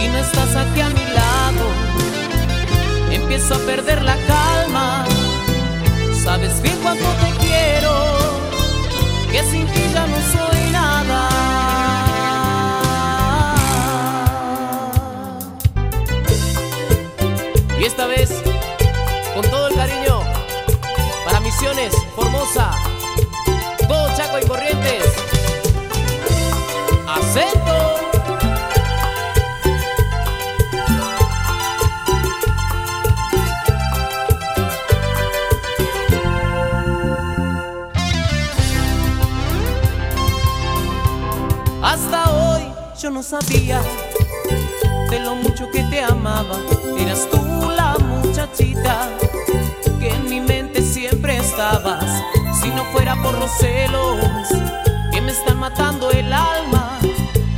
Si no estás aquí a mi lado, empiezo a perder la calma. Sabes bien cuánto te quiero, que sin ti ya no soy nada. Y esta vez, con todo el cariño, para Misiones, Formosa, yo no sabía de lo mucho que te amaba. Eras tú la muchachita que en mi mente siempre estabas. Si no fuera por los celos que me están matando el alma.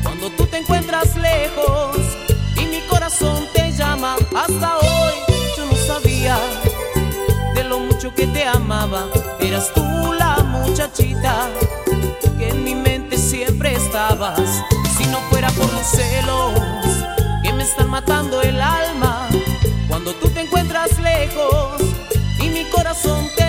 Cuando tú te encuentras lejos y mi corazón te llama. Hasta hoy yo no sabía de lo mucho que te amaba. Eras tú la muchachita el alma, cuando tú te encuentras lejos y mi corazón te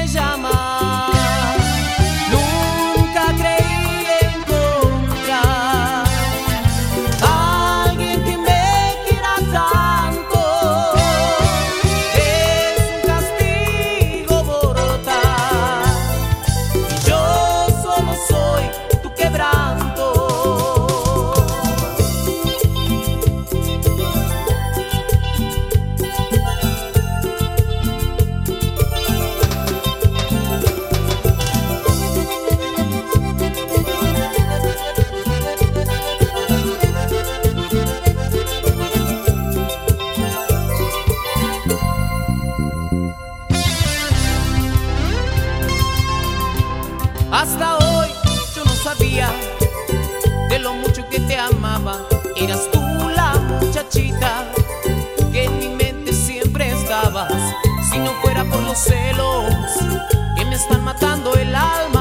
Hasta hoy yo no sabía de lo mucho que te amaba. Eras tú la muchachita que en mi mente siempre estabas. Si no fuera por los celos que me están matando el alma.